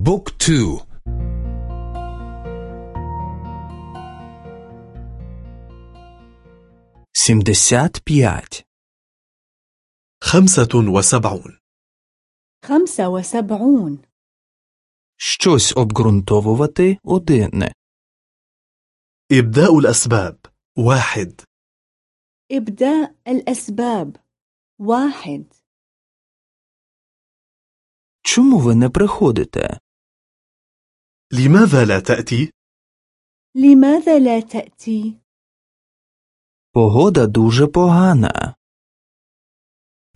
بوك تو سمدسات بيات خمسة وسبعون خمسة وسبعون Щось обґрунтовувати одне. إبداء الأسباب واحد إبداء الأسباب واحد Чому ви не приходите? لماذا لا تأتي؟ لماذا لا تأتي؟ Погода дуже погана.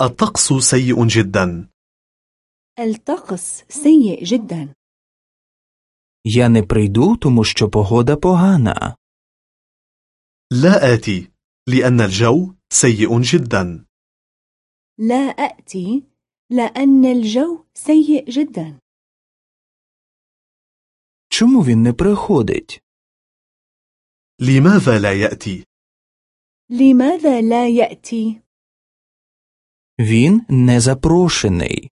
الطقس سيء جدا الطقس سيء جدا Я не прийду, тому що погода погана. لا آتي لأن الجو سيء جدا لا أأتي لأن الجو سيء جدا Чому він не приходить? لماذا لا يأتي؟ لماذا لا يأتي؟ Він не запрошений.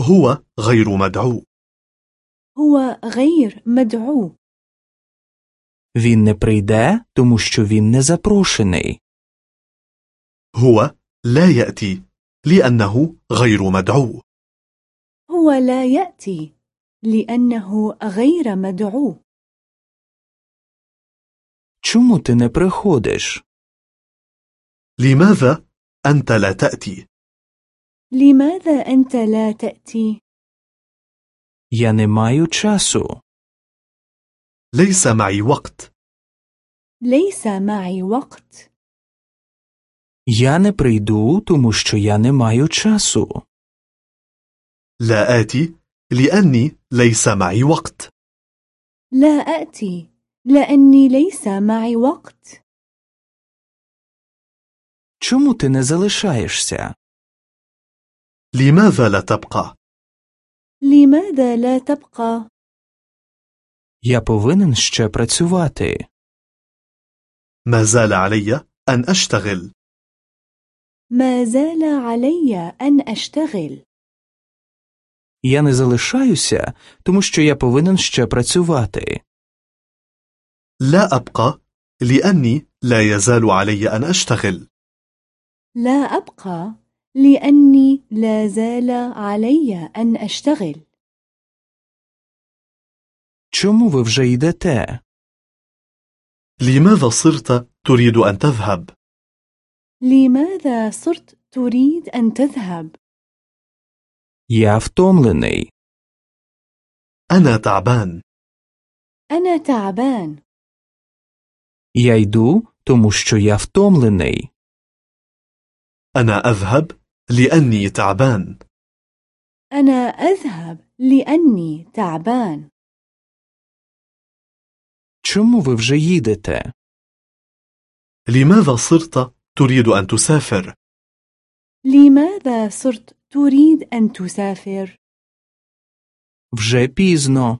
هو غير مدعو هو غير مدعو Він не прийде, тому що він не запрошений. هو لا يأتي لأنه غير مدعو هو لا يأتي لأنه غير مدعو Чому ти не приходиш? لماذا أنت لا تأتي؟ لماذا أنت لا تأتي؟ Я не маю часу. ليس معي وقت ليس معي وقت Я не прийду, тому що я не маю часу. لا آتي لأني ليس معي وقت لا أأتي لأني ليس معي وقت Чому ти не залишаєшся? لماذا لا تبقى؟ لماذا لا تبقى؟ Я повинен ще працювати. ما زال علي أن أشتغل ما زال علي أن أشتغل Я не залишаюся, тому що я повинен ще працювати. لا أبقى لأني لا يزال علي أن أشتغل لا أبقى لأني لا زال علي أن أشتغل Чому ви вже йдете? لماذا صرت تريد أن تذهب؟ لماذا صرت تريد أن تذهب؟ Я втомлений. أنا تعبان أنا تعبان Я йду, тому що я втомлений. أنا أذهب لأني تعبان أنا أذهب لأني تعبان Чому ви вже їдете? لماذا صرت تريد أن تسافر؟ لماذا صرت تريد أن تسافر؟ Вже пізно.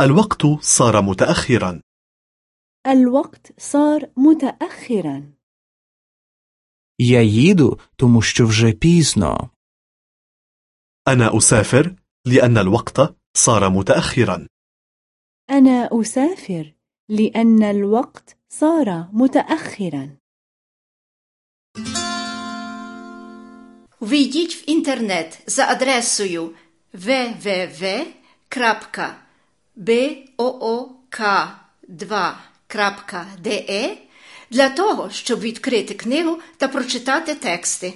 الوقت صار متأخرا الوقت صار متأخرا Я їду, тому що вже пізно. أنا أسافر لأن الوقت صار متأخرا أنا أسافر لأن الوقت صار متأخرا Ввійдіть в інтернет за адресою www.book2.de для того, щоб відкрити книгу та прочитати тексти.